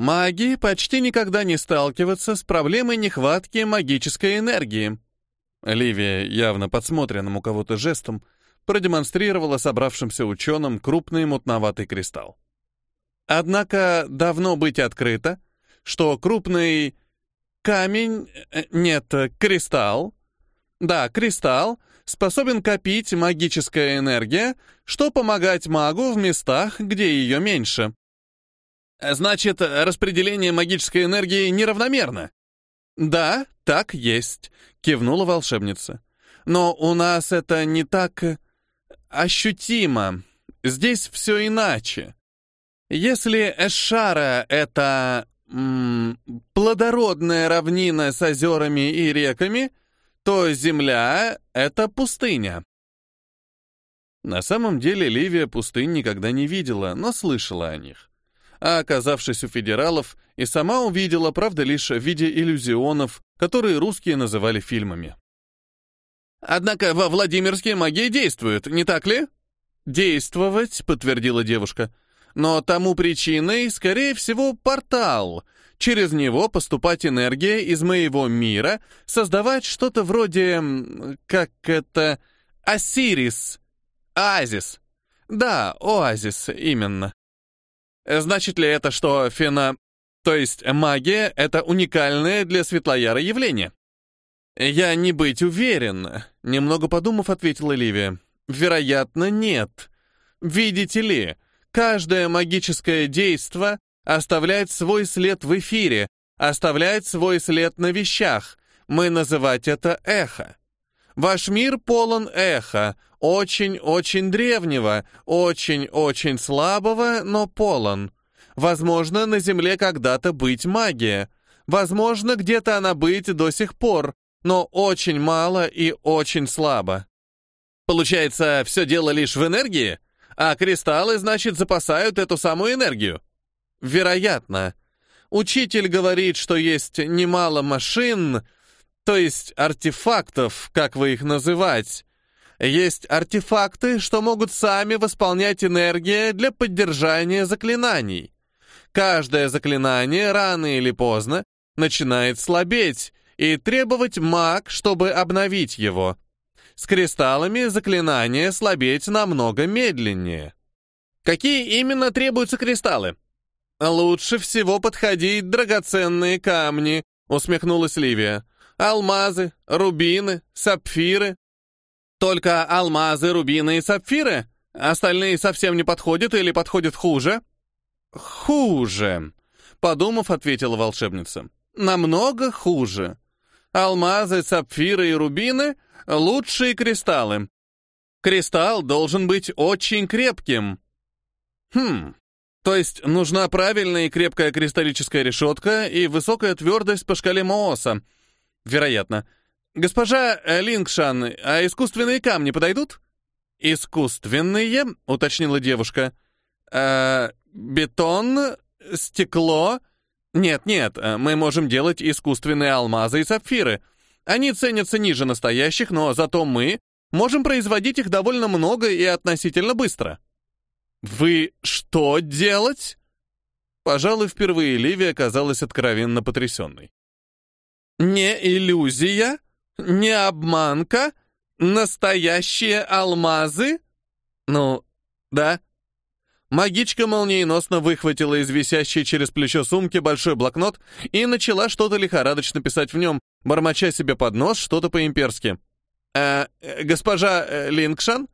Маги почти никогда не сталкиваются с проблемой нехватки магической энергии. Ливия, явно подсмотренным у кого-то жестом, продемонстрировала собравшимся ученым крупный мутноватый кристалл. Однако давно быть открыто, что крупный камень, э, нет, кристалл, да, кристалл, способен копить магическая энергия, что помогать магу в местах, где ее меньше. Значит, распределение магической энергии неравномерно. Да, так есть, кивнула волшебница. Но у нас это не так ощутимо. Здесь все иначе. Если Эшара — это м, плодородная равнина с озерами и реками, то Земля — это пустыня. На самом деле Ливия пустынь никогда не видела, но слышала о них а оказавшись у федералов, и сама увидела, правда, лишь в виде иллюзионов, которые русские называли фильмами. «Однако во Владимирске магия действует, не так ли?» «Действовать», — подтвердила девушка. «Но тому причиной, скорее всего, портал. Через него поступать энергия из моего мира, создавать что-то вроде... как это... Осирис. Оазис. Да, оазис, именно. Значит ли это, что фена... То есть магия — это уникальное для Светлояра явление? Я не быть уверен, немного подумав, ответила Ливия. Вероятно, нет. Видите ли, каждое магическое действо оставляет свой след в эфире, оставляет свой след на вещах. Мы называть это эхо. Ваш мир полон эха, очень-очень древнего, очень-очень слабого, но полон. Возможно, на Земле когда-то быть магия. Возможно, где-то она быть до сих пор, но очень мало и очень слабо. Получается, все дело лишь в энергии? А кристаллы, значит, запасают эту самую энергию? Вероятно. Учитель говорит, что есть немало машин, то есть артефактов, как вы их называть. Есть артефакты, что могут сами восполнять энергию для поддержания заклинаний. Каждое заклинание рано или поздно начинает слабеть и требовать маг, чтобы обновить его. С кристаллами заклинание слабеть намного медленнее. Какие именно требуются кристаллы? Лучше всего подходить драгоценные камни, усмехнулась Ливия. Алмазы, рубины, сапфиры. Только алмазы, рубины и сапфиры? Остальные совсем не подходят или подходят хуже? Хуже, подумав, ответила волшебница. Намного хуже. Алмазы, сапфиры и рубины — лучшие кристаллы. Кристалл должен быть очень крепким. Хм, то есть нужна правильная и крепкая кристаллическая решетка и высокая твердость по шкале Мооса — Вероятно. Госпожа э, Лингшан, а искусственные камни подойдут? Искусственные, уточнила девушка. Э, бетон, стекло. Нет, нет, э, мы можем делать искусственные алмазы и сапфиры. Они ценятся ниже настоящих, но зато мы можем производить их довольно много и относительно быстро. Вы что делать? Пожалуй, впервые Ливия оказалась откровенно потрясенной. Не иллюзия, не обманка, настоящие алмазы? Ну, да. Магичка молниеносно выхватила из висящей через плечо сумки большой блокнот и начала что-то лихорадочно писать в нем, бормоча себе под нос что-то по-имперски. «Э, госпожа э, Лингшан?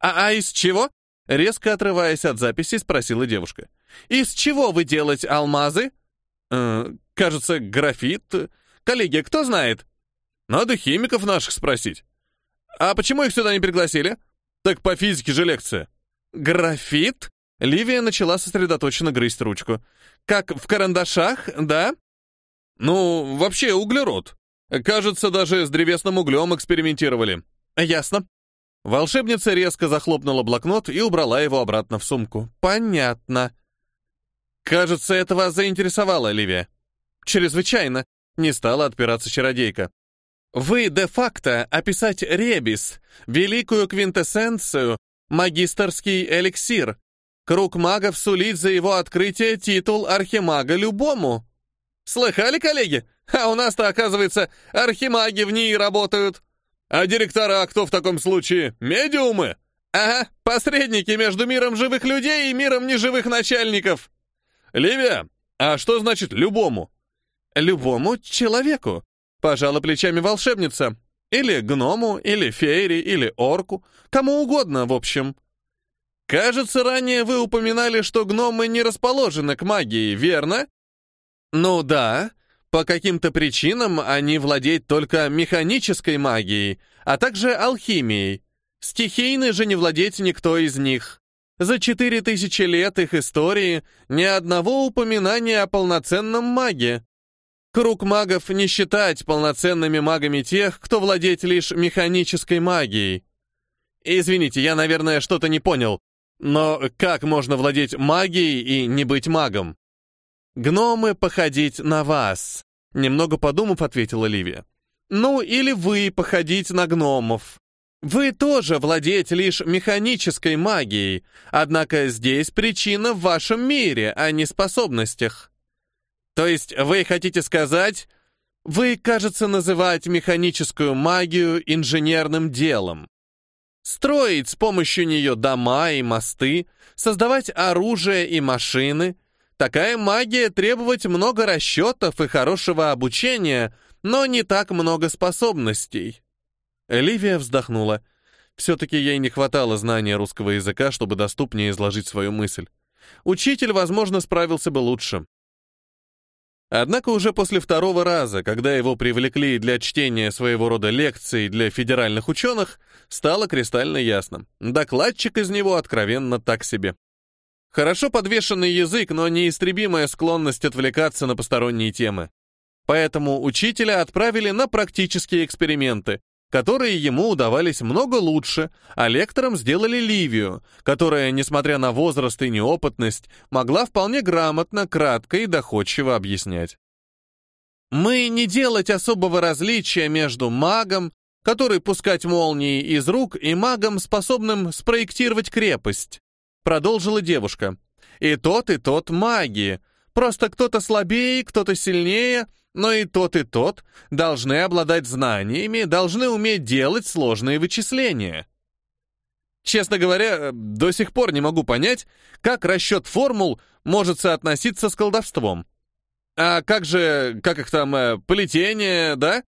А, а из чего?» Резко отрываясь от записи, спросила девушка. «Из чего вы делаете алмазы?» э, «Кажется, графит, Коллеги, кто знает? Надо химиков наших спросить. А почему их сюда не пригласили? Так по физике же лекция. Графит? Ливия начала сосредоточенно грызть ручку. Как в карандашах, да? Ну, вообще углерод. Кажется, даже с древесным углем экспериментировали. Ясно. Волшебница резко захлопнула блокнот и убрала его обратно в сумку. Понятно. Кажется, это вас заинтересовало, Ливия. Чрезвычайно. Не стала отпираться чародейка. Вы де-факто описать ребис, великую квинтэссенцию, магистерский эликсир. Круг магов сулит за его открытие титул архимага любому. Слыхали, коллеги? А у нас-то, оказывается, архимаги в ней работают. А директора кто в таком случае? Медиумы? Ага, посредники между миром живых людей и миром неживых начальников. Ливия, а что значит «любому»? Любому человеку. Пожала плечами волшебница. Или гному, или фейри, или орку. Кому угодно, в общем. Кажется, ранее вы упоминали, что гномы не расположены к магии, верно? Ну да, по каким-то причинам они владеют только механической магией, а также алхимией. Стихийной же не владеть никто из них. За четыре тысячи лет их истории ни одного упоминания о полноценном маге. Круг магов не считать полноценными магами тех, кто владеет лишь механической магией. Извините, я, наверное, что-то не понял. Но как можно владеть магией и не быть магом? «Гномы походить на вас», — немного подумав, ответила Ливия. «Ну, или вы походить на гномов. Вы тоже владеете лишь механической магией, однако здесь причина в вашем мире, а не способностях. То есть вы хотите сказать, вы, кажется, называете механическую магию инженерным делом. Строить с помощью нее дома и мосты, создавать оружие и машины — Такая магия требовать много расчетов и хорошего обучения, но не так много способностей. Ливия вздохнула. Все-таки ей не хватало знания русского языка, чтобы доступнее изложить свою мысль. Учитель, возможно, справился бы лучше. Однако уже после второго раза, когда его привлекли для чтения своего рода лекций для федеральных ученых, стало кристально ясно. Докладчик из него откровенно так себе. Хорошо подвешенный язык, но неистребимая склонность отвлекаться на посторонние темы. Поэтому учителя отправили на практические эксперименты, которые ему удавались много лучше, а лекторам сделали Ливию, которая, несмотря на возраст и неопытность, могла вполне грамотно, кратко и доходчиво объяснять. Мы не делать особого различия между магом, который пускать молнии из рук, и магом, способным спроектировать крепость. Продолжила девушка. И тот, и тот маги. Просто кто-то слабее, кто-то сильнее, но и тот, и тот должны обладать знаниями, должны уметь делать сложные вычисления. Честно говоря, до сих пор не могу понять, как расчет формул может соотноситься с колдовством. А как же, как их там, э, плетение, да?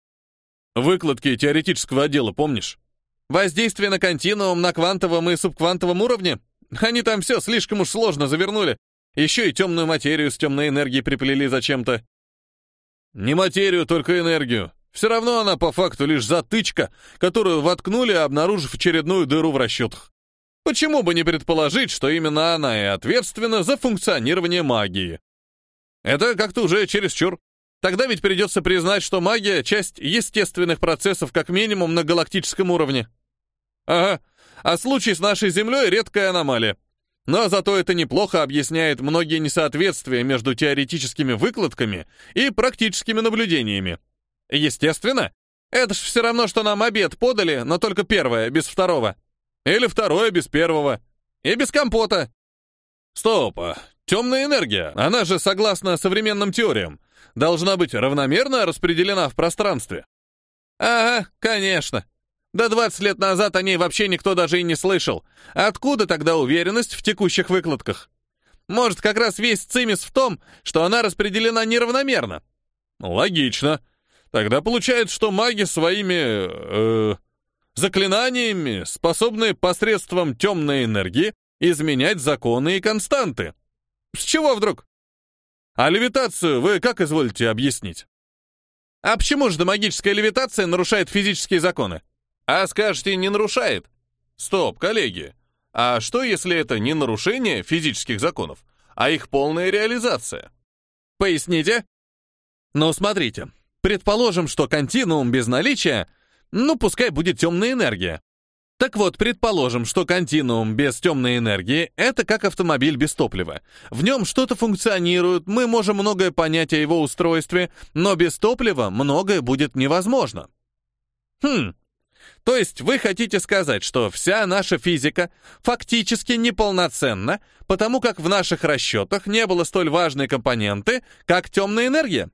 Выкладки теоретического отдела, помнишь? Воздействие на континуум на квантовом и субквантовом уровне? Они там все слишком уж сложно завернули. Еще и темную материю с темной энергией приплели зачем-то. Не материю, только энергию. Все равно она по факту лишь затычка, которую воткнули, обнаружив очередную дыру в расчетах. Почему бы не предположить, что именно она и ответственна за функционирование магии? Это как-то уже чересчур. Тогда ведь придется признать, что магия — часть естественных процессов как минимум на галактическом уровне. Ага, а случай с нашей Землей — редкая аномалия. Но зато это неплохо объясняет многие несоответствия между теоретическими выкладками и практическими наблюдениями. Естественно, это ж все равно, что нам обед подали, но только первое, без второго. Или второе, без первого. И без компота. Стоп, а темная энергия, она же, согласно современным теориям, должна быть равномерно распределена в пространстве. Ага, конечно. Да 20 лет назад о ней вообще никто даже и не слышал. Откуда тогда уверенность в текущих выкладках? Может, как раз весь цимис в том, что она распределена неравномерно? Логично. Тогда получается, что маги своими... Э, заклинаниями способны посредством темной энергии изменять законы и константы. С чего вдруг? А левитацию вы как изволите объяснить? А почему же магическая левитация нарушает физические законы? А скажете, не нарушает? Стоп, коллеги. А что, если это не нарушение физических законов, а их полная реализация? Поясните? Ну, смотрите. Предположим, что континуум без наличия, ну, пускай будет темная энергия. Так вот, предположим, что континуум без темной энергии — это как автомобиль без топлива. В нем что-то функционирует, мы можем многое понять о его устройстве, но без топлива многое будет невозможно. Хм, То есть вы хотите сказать, что вся наша физика фактически неполноценна, потому как в наших расчетах не было столь важной компоненты, как темная энергия?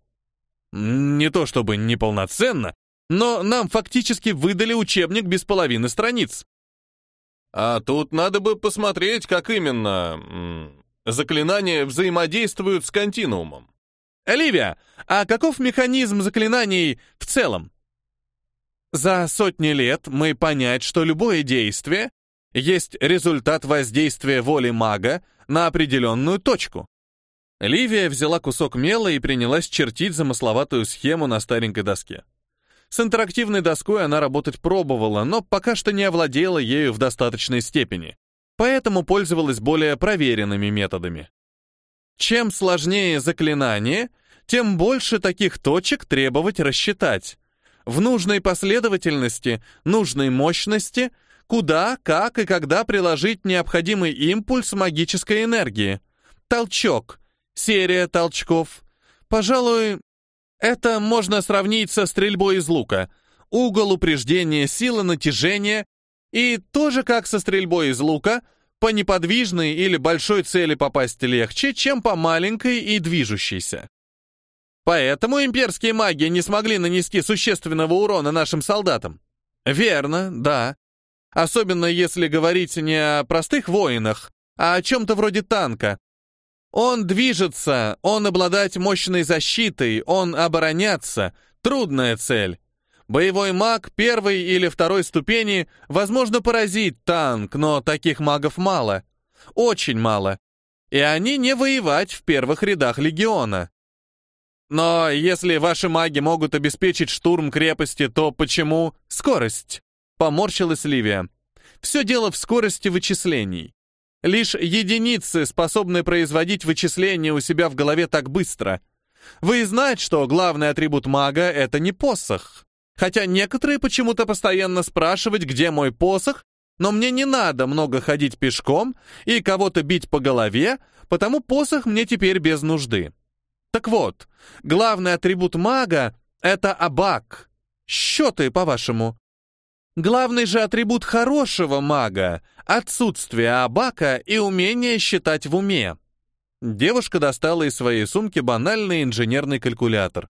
Не то чтобы неполноценно, но нам фактически выдали учебник без половины страниц. А тут надо бы посмотреть, как именно заклинания взаимодействуют с континуумом. Оливия, а каков механизм заклинаний в целом? За сотни лет мы понять, что любое действие есть результат воздействия воли мага на определенную точку. Ливия взяла кусок мела и принялась чертить замысловатую схему на старенькой доске. С интерактивной доской она работать пробовала, но пока что не овладела ею в достаточной степени, поэтому пользовалась более проверенными методами. Чем сложнее заклинание, тем больше таких точек требовать рассчитать. В нужной последовательности, нужной мощности, куда, как и когда приложить необходимый импульс магической энергии. Толчок, серия толчков. Пожалуй, это можно сравнить со стрельбой из лука. Угол упреждения, сила натяжения. И тоже как со стрельбой из лука, по неподвижной или большой цели попасть легче, чем по маленькой и движущейся. Поэтому имперские маги не смогли нанести существенного урона нашим солдатам. Верно, да. Особенно если говорить не о простых воинах, а о чем-то вроде танка, он движется, он обладать мощной защитой, он обороняться. Трудная цель. Боевой маг первой или второй ступени, возможно, поразит танк, но таких магов мало. Очень мало. И они не воевать в первых рядах легиона. Но если ваши маги могут обеспечить штурм крепости, то почему скорость? Поморщилась Ливия. Все дело в скорости вычислений. Лишь единицы способны производить вычисления у себя в голове так быстро. Вы знаете, что главный атрибут мага — это не посох. Хотя некоторые почему-то постоянно спрашивают, где мой посох, но мне не надо много ходить пешком и кого-то бить по голове, потому посох мне теперь без нужды. Так вот, главный атрибут мага — это абак. Счеты, по-вашему. Главный же атрибут хорошего мага — отсутствие абака и умение считать в уме. Девушка достала из своей сумки банальный инженерный калькулятор.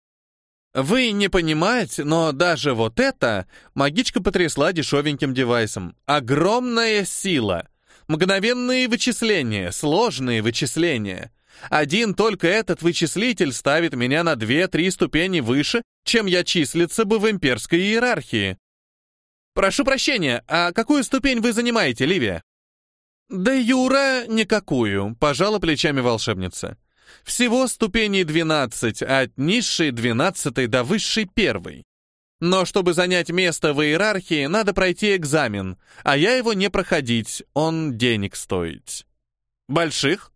Вы не понимаете, но даже вот это магичка потрясла дешевеньким девайсом. Огромная сила. Мгновенные вычисления, сложные вычисления. Один только этот вычислитель ставит меня на 2-3 ступени выше, чем я числиться бы в имперской иерархии. «Прошу прощения, а какую ступень вы занимаете, Ливия?» «Да Юра, никакую», — пожала плечами волшебница. «Всего ступеней 12, от низшей 12 до высшей первой. Но чтобы занять место в иерархии, надо пройти экзамен, а я его не проходить, он денег стоит». «Больших?»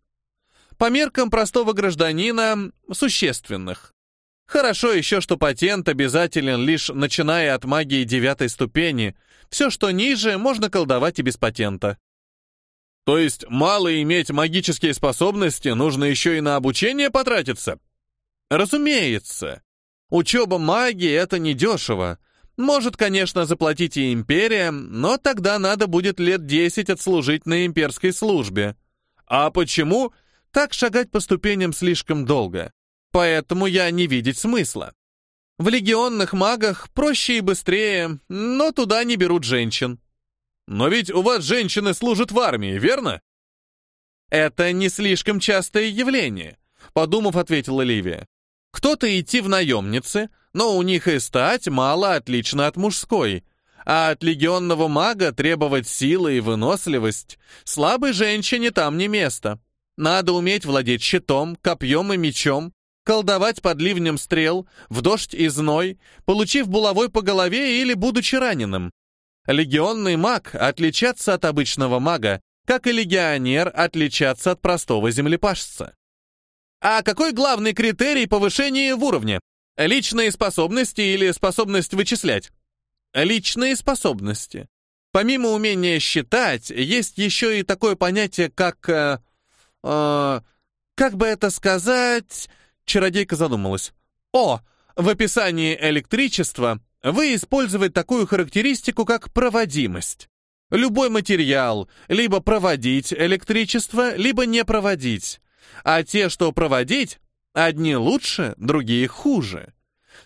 «По меркам простого гражданина, существенных. Хорошо еще, что патент обязателен лишь начиная от магии девятой ступени. Все, что ниже, можно колдовать и без патента. То есть мало иметь магические способности, нужно еще и на обучение потратиться? Разумеется. Учеба магии — это недешево. Может, конечно, заплатить и империя, но тогда надо будет лет десять отслужить на имперской службе. А почему? Так шагать по ступеням слишком долго поэтому я не видеть смысла. В легионных магах проще и быстрее, но туда не берут женщин. Но ведь у вас женщины служат в армии, верно? Это не слишком частое явление, подумав, ответила Ливия. Кто-то идти в наемницы, но у них и стать мало отлично от мужской, а от легионного мага требовать силы и выносливость слабой женщине там не место. Надо уметь владеть щитом, копьем и мечом, колдовать под ливнем стрел, в дождь и зной, получив булавой по голове или будучи раненым. Легионный маг отличаться от обычного мага, как и легионер отличаться от простого землепашца. А какой главный критерий повышения в уровне? Личные способности или способность вычислять? Личные способности. Помимо умения считать, есть еще и такое понятие, как... Э, э, как бы это сказать... Чародейка задумалась. «О, в описании электричества вы использовать такую характеристику, как проводимость. Любой материал либо проводить электричество, либо не проводить. А те, что проводить, одни лучше, другие хуже.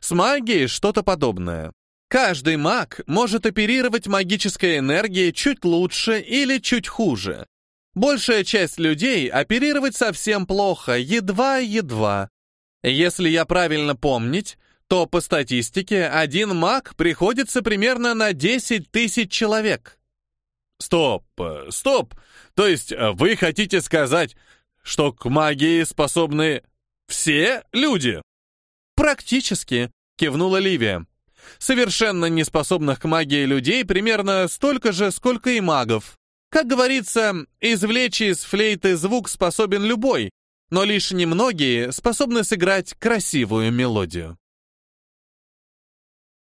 С магией что-то подобное. Каждый маг может оперировать магической энергией чуть лучше или чуть хуже. Большая часть людей оперировать совсем плохо, едва-едва. Если я правильно помнить, то по статистике один маг приходится примерно на 10 тысяч человек. Стоп, э, стоп. То есть э, вы хотите сказать, что к магии способны все люди? Практически, кивнула Ливия. Совершенно неспособных к магии людей примерно столько же, сколько и магов. Как говорится, извлечь из флейты звук способен любой, но лишь немногие способны сыграть красивую мелодию.